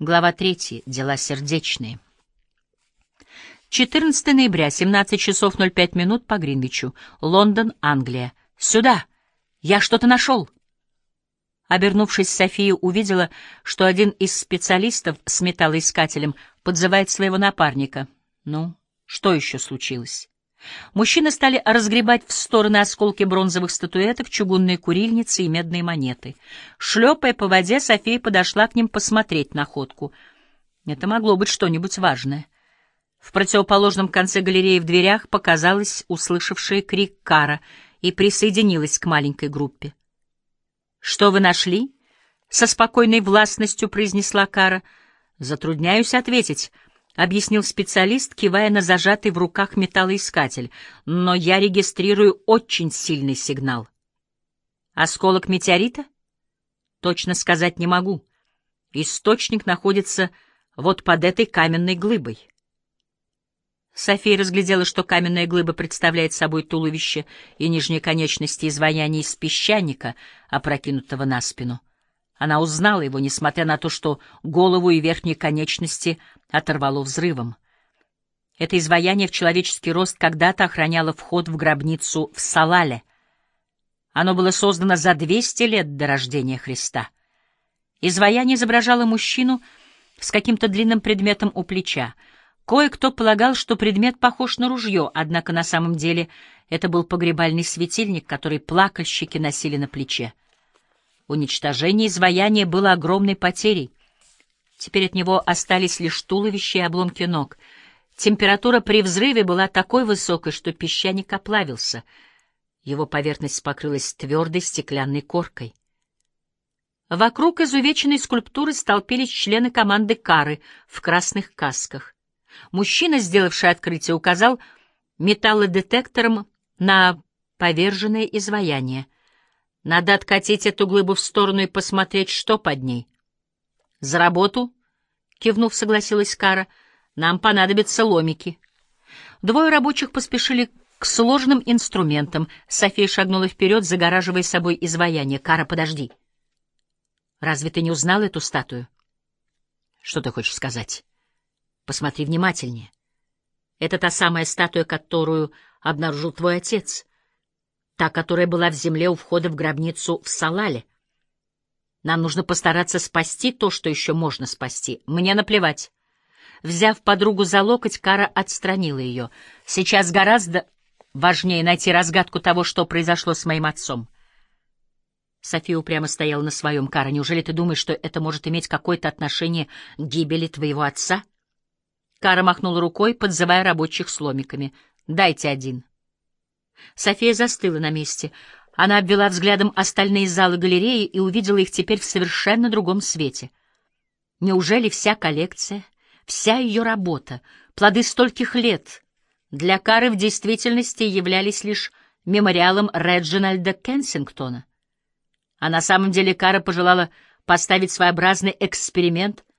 Глава 3. Дела сердечные. 14 ноября, 17 часов 05 минут по Гринвичу. Лондон, Англия. «Сюда! Я что-то нашел!» Обернувшись, София увидела, что один из специалистов с металлоискателем подзывает своего напарника. Ну, что еще случилось? Мужчины стали разгребать в стороны осколки бронзовых статуэток, чугунные курильницы и медные монеты. Шлепая по воде, София подошла к ним посмотреть находку. Это могло быть что-нибудь важное. В противоположном конце галереи в дверях показалась услышавшая крик Кара и присоединилась к маленькой группе. «Что вы нашли?» — со спокойной властностью произнесла Кара. «Затрудняюсь ответить». — объяснил специалист, кивая на зажатый в руках металлоискатель, — но я регистрирую очень сильный сигнал. Осколок метеорита? Точно сказать не могу. Источник находится вот под этой каменной глыбой. София разглядела, что каменная глыба представляет собой туловище и нижние конечности изваяния из песчаника, опрокинутого на спину. Она узнала его, несмотря на то, что голову и верхние конечности оторвало взрывом. Это изваяние в человеческий рост когда-то охраняло вход в гробницу в Салале. Оно было создано за 200 лет до рождения Христа. Изваяние изображало мужчину с каким-то длинным предметом у плеча. Кое-кто полагал, что предмет похож на ружье, однако на самом деле это был погребальный светильник, который плакальщики носили на плече. Уничтожение изваяния было огромной потерей. Теперь от него остались лишь туловище и обломки ног. Температура при взрыве была такой высокой, что песчаник оплавился. Его поверхность покрылась твердой стеклянной коркой. Вокруг изувеченной скульптуры столпились члены команды Кары в красных касках. Мужчина, сделавший открытие, указал металлодетектором на поверженное изваяние — надо откатить эту глыбу в сторону и посмотреть, что под ней. — За работу, — кивнув, согласилась Кара, — нам понадобятся ломики. Двое рабочих поспешили к сложным инструментам. София шагнула вперед, загораживая собой изваяние. — Кара, подожди. — Разве ты не узнал эту статую? — Что ты хочешь сказать? — Посмотри внимательнее. Это та самая статуя, которую обнаружил твой отец — та, которая была в земле у входа в гробницу в Салале. Нам нужно постараться спасти то, что еще можно спасти. Мне наплевать. Взяв подругу за локоть, Кара отстранила ее. Сейчас гораздо важнее найти разгадку того, что произошло с моим отцом. София упрямо стояла на своем. Кара, неужели ты думаешь, что это может иметь какое-то отношение к гибели твоего отца? Кара махнула рукой, подзывая рабочих с ломиками. «Дайте один». София застыла на месте. Она обвела взглядом остальные залы галереи и увидела их теперь в совершенно другом свете. Неужели вся коллекция, вся ее работа, плоды стольких лет для Кары в действительности являлись лишь мемориалом Реджинальда Кенсингтона? А на самом деле Кара пожелала поставить своеобразный эксперимент —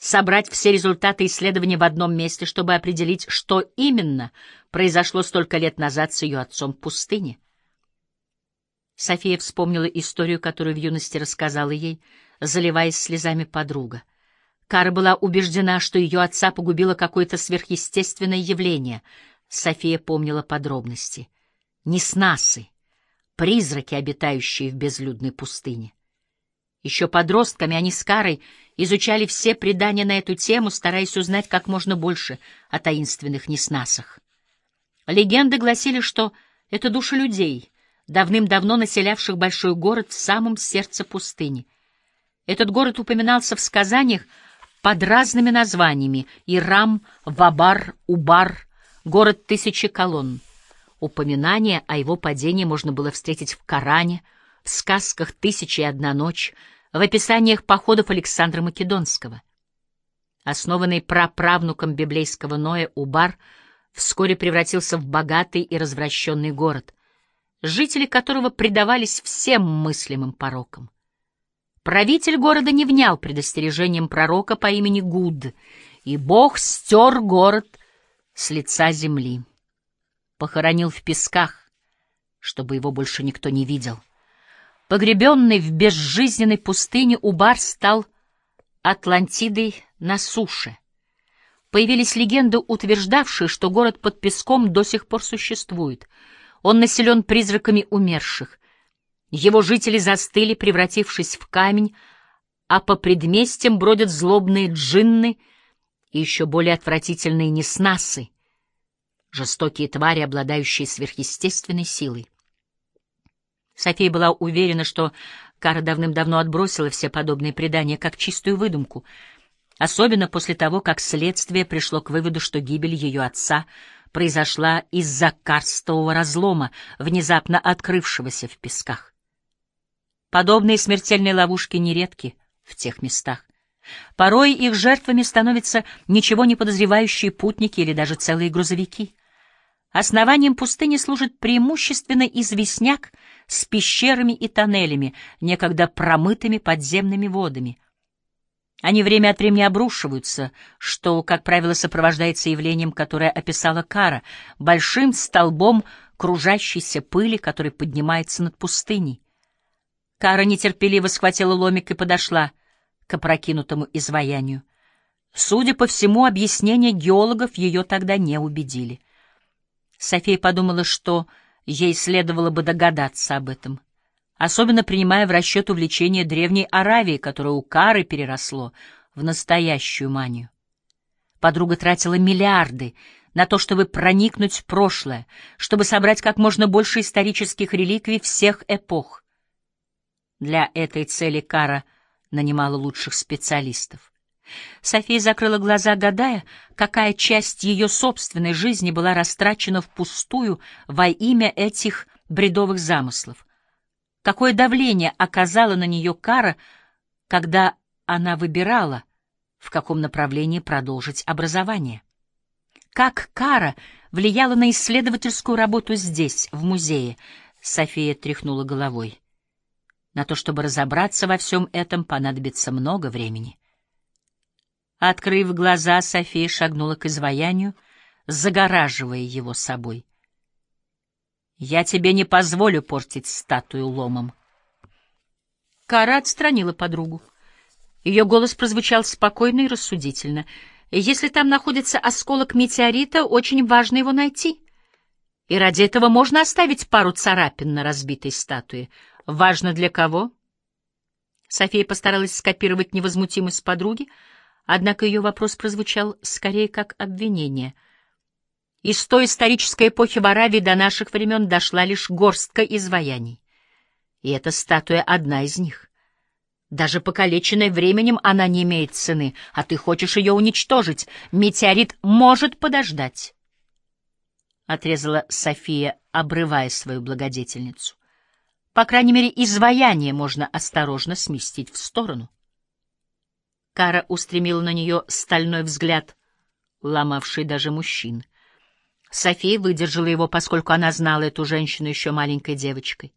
собрать все результаты исследования в одном месте, чтобы определить, что именно произошло столько лет назад с ее отцом в пустыне. София вспомнила историю, которую в юности рассказала ей, заливаясь слезами подруга. Кара была убеждена, что ее отца погубило какое-то сверхъестественное явление. София помнила подробности. Неснасы, призраки, обитающие в безлюдной пустыне. Еще подростками они с Карой изучали все предания на эту тему, стараясь узнать как можно больше о таинственных неснасах. Легенды гласили, что это души людей, давным-давно населявших большой город в самом сердце пустыни. Этот город упоминался в сказаниях под разными названиями — Ирам, Вабар, Убар, город тысячи колонн. Упоминания о его падении можно было встретить в Коране — в сказках «Тысяча и одна ночь», в описаниях походов Александра Македонского. Основанный праправнуком библейского Ноя Убар вскоре превратился в богатый и развращенный город, жители которого предавались всем мыслимым порокам. Правитель города не внял предостережением пророка по имени Гуд, и Бог стер город с лица земли. Похоронил в песках, чтобы его больше никто не видел. Погребенный в безжизненной пустыне, Убар стал Атлантидой на суше. Появились легенды, утверждавшие, что город под песком до сих пор существует. Он населен призраками умерших. Его жители застыли, превратившись в камень, а по предместьям бродят злобные джинны и еще более отвратительные неснасы, жестокие твари, обладающие сверхъестественной силой. София была уверена, что Кара давным-давно отбросила все подобные предания как чистую выдумку — особенно после того, как следствие пришло к выводу, что гибель ее отца произошла из-за карстового разлома, внезапно открывшегося в песках. Подобные смертельные ловушки нередки в тех местах. Порой их жертвами становятся ничего не подозревающие путники или даже целые грузовики. Основанием пустыни служит преимущественно известняк с пещерами и тоннелями, некогда промытыми подземными водами — они время от времени обрушиваются, что, как правило, сопровождается явлением, которое описала Кара, большим столбом кружащейся пыли, который поднимается над пустыней. Кара нетерпеливо схватила ломик и подошла к опрокинутому изваянию. Судя по всему, объяснения геологов ее тогда не убедили. София подумала, что ей следовало бы догадаться об этом особенно принимая в расчет увлечение древней Аравии, которое у Кары переросло в настоящую манию. Подруга тратила миллиарды на то, чтобы проникнуть в прошлое, чтобы собрать как можно больше исторических реликвий всех эпох. Для этой цели Кара нанимала лучших специалистов. София закрыла глаза, гадая, какая часть ее собственной жизни была растрачена впустую во имя этих бредовых замыслов какое давление оказала на нее кара, когда она выбирала, в каком направлении продолжить образование. Как кара влияла на исследовательскую работу здесь, в музее, София тряхнула головой. На то, чтобы разобраться во всем этом, понадобится много времени. Открыв глаза, София шагнула к изваянию, загораживая его собой. Я тебе не позволю портить статую ломом. Кара отстранила подругу. Ее голос прозвучал спокойно и рассудительно. Если там находится осколок метеорита, очень важно его найти. И ради этого можно оставить пару царапин на разбитой статуе. Важно для кого? София постаралась скопировать невозмутимость подруги, однако ее вопрос прозвучал скорее как обвинение — из той исторической эпохи в Аравии до наших времен дошла лишь горстка изваяний. И эта статуя одна из них. Даже покалеченная временем она не имеет цены, а ты хочешь ее уничтожить. Метеорит может подождать. Отрезала София, обрывая свою благодетельницу. По крайней мере, изваяние можно осторожно сместить в сторону. Кара устремила на нее стальной взгляд, ломавший даже мужчин. София выдержала его, поскольку она знала эту женщину еще маленькой девочкой.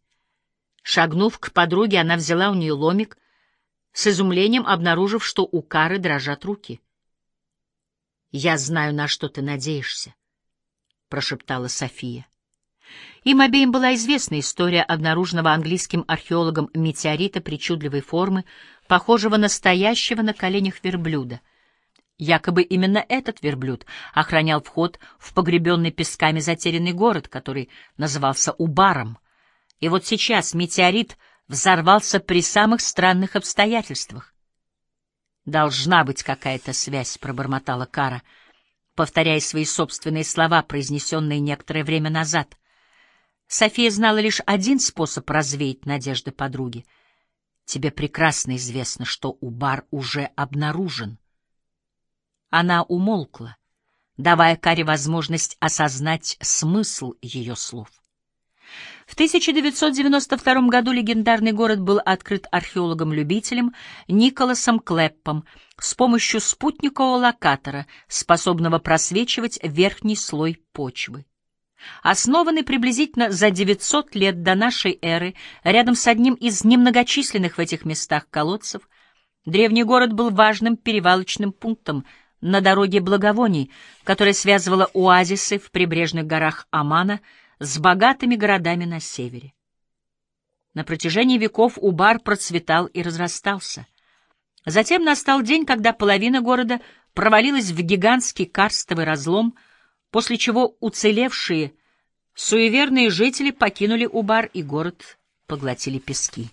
Шагнув к подруге, она взяла у нее ломик, с изумлением обнаружив, что у Кары дрожат руки. «Я знаю, на что ты надеешься», — прошептала София. Им обеим была известна история обнаруженного английским археологом метеорита причудливой формы, похожего настоящего на коленях верблюда — Якобы именно этот верблюд охранял вход в погребенный песками затерянный город, который назывался Убаром. И вот сейчас метеорит взорвался при самых странных обстоятельствах. «Должна быть какая-то связь», — пробормотала Кара, повторяя свои собственные слова, произнесенные некоторое время назад. София знала лишь один способ развеять надежды подруги. «Тебе прекрасно известно, что Убар уже обнаружен». Она умолкла, давая Каре возможность осознать смысл ее слов. В 1992 году легендарный город был открыт археологом-любителем Николасом Клеппом с помощью спутникового локатора, способного просвечивать верхний слой почвы. Основанный приблизительно за 900 лет до нашей эры рядом с одним из немногочисленных в этих местах колодцев, древний город был важным перевалочным пунктом – на дороге благовоний, которая связывала оазисы в прибрежных горах Амана с богатыми городами на севере. На протяжении веков Убар процветал и разрастался. Затем настал день, когда половина города провалилась в гигантский карстовый разлом, после чего уцелевшие суеверные жители покинули Убар, и город поглотили пески.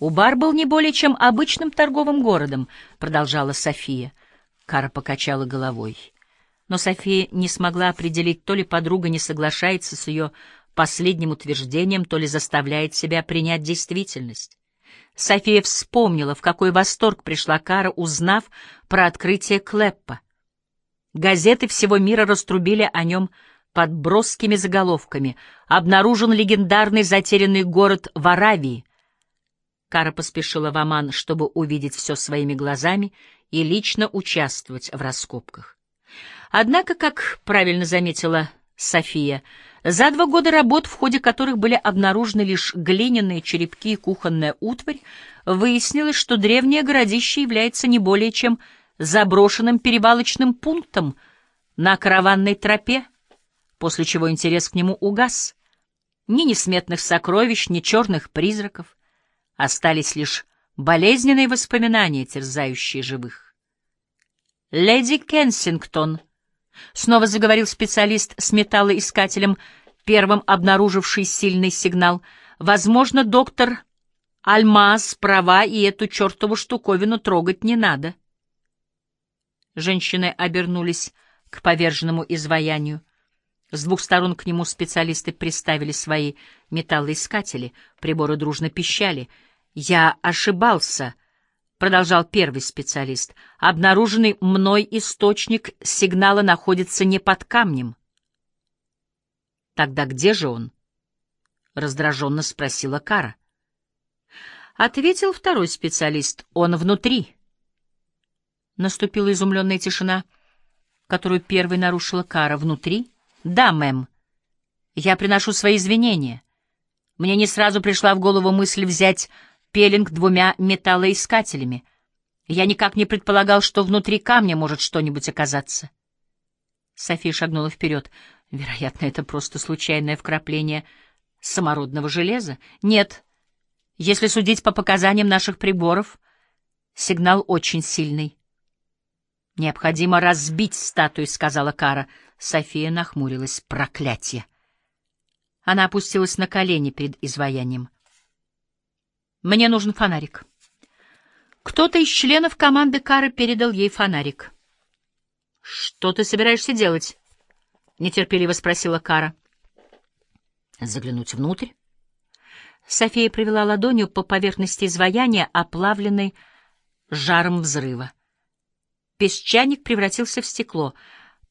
«Убар был не более чем обычным торговым городом», — продолжала София. Кара покачала головой. Но София не смогла определить, то ли подруга не соглашается с ее последним утверждением, то ли заставляет себя принять действительность. София вспомнила, в какой восторг пришла Кара, узнав про открытие Клеппа. Газеты всего мира раструбили о нем под броскими заголовками. Обнаружен легендарный затерянный город в Аравии. Кара поспешила в Аман, чтобы увидеть все своими глазами и лично участвовать в раскопках. Однако, как правильно заметила София, за два года работ, в ходе которых были обнаружены лишь глиняные черепки и кухонная утварь, выяснилось, что древнее городище является не более чем заброшенным перевалочным пунктом на караванной тропе, после чего интерес к нему угас. Ни несметных сокровищ, ни черных призраков. Остались лишь болезненные воспоминания, терзающие живых. «Леди Кенсингтон», — снова заговорил специалист с металлоискателем, первым обнаруживший сильный сигнал, «возможно, доктор Альмаз права, и эту чертову штуковину трогать не надо». Женщины обернулись к поверженному изваянию. С двух сторон к нему специалисты приставили свои металлоискатели, приборы дружно пищали — «Я ошибался», — продолжал первый специалист. «Обнаруженный мной источник сигнала находится не под камнем». «Тогда где же он?» — раздраженно спросила Кара. Ответил второй специалист. «Он внутри». Наступила изумленная тишина, которую первой нарушила Кара. «Внутри?» «Да, мэм. Я приношу свои извинения. Мне не сразу пришла в голову мысль взять пелинг двумя металлоискателями. Я никак не предполагал, что внутри камня может что-нибудь оказаться. София шагнула вперед. Вероятно, это просто случайное вкрапление самородного железа. Нет. Если судить по показаниям наших приборов, сигнал очень сильный. «Необходимо разбить статую», — сказала Кара. София нахмурилась. «Проклятие!» Она опустилась на колени перед изваянием. Мне нужен фонарик. Кто-то из членов команды Кары передал ей фонарик. «Что ты собираешься делать?» — нетерпеливо спросила Кара. «Заглянуть внутрь?» София провела ладонью по поверхности изваяния, оплавленной жаром взрыва. Песчаник превратился в стекло.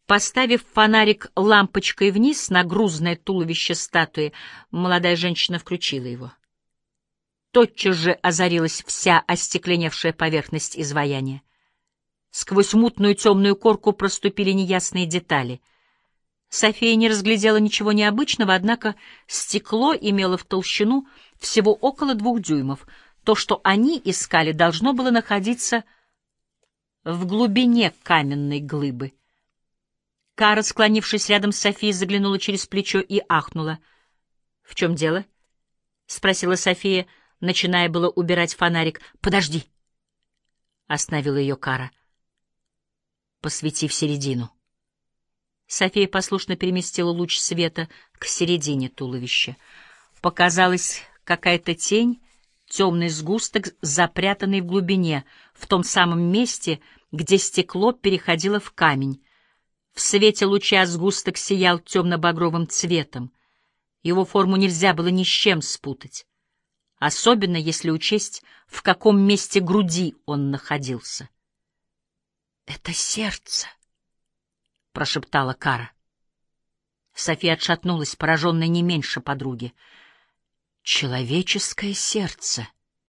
Поставив фонарик лампочкой вниз на грузное туловище статуи, молодая женщина включила его тотчас же озарилась вся остекленевшая поверхность изваяния. Сквозь мутную темную корку проступили неясные детали. София не разглядела ничего необычного, однако стекло имело в толщину всего около двух дюймов. То, что они искали, должно было находиться в глубине каменной глыбы. Кара, склонившись рядом с Софией, заглянула через плечо и ахнула. — В чем дело? — спросила София, — начиная было убирать фонарик. «Подожди!» — остановила ее Кара. «Посвети в середину». София послушно переместила луч света к середине туловища. Показалась какая-то тень, темный сгусток, запрятанный в глубине, в том самом месте, где стекло переходило в камень. В свете луча сгусток сиял темно-багровым цветом. Его форму нельзя было ни с чем спутать особенно если учесть, в каком месте груди он находился. «Это сердце!» — прошептала Кара. София отшатнулась, пораженная не меньше подруги. «Человеческое сердце!»